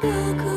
不哭。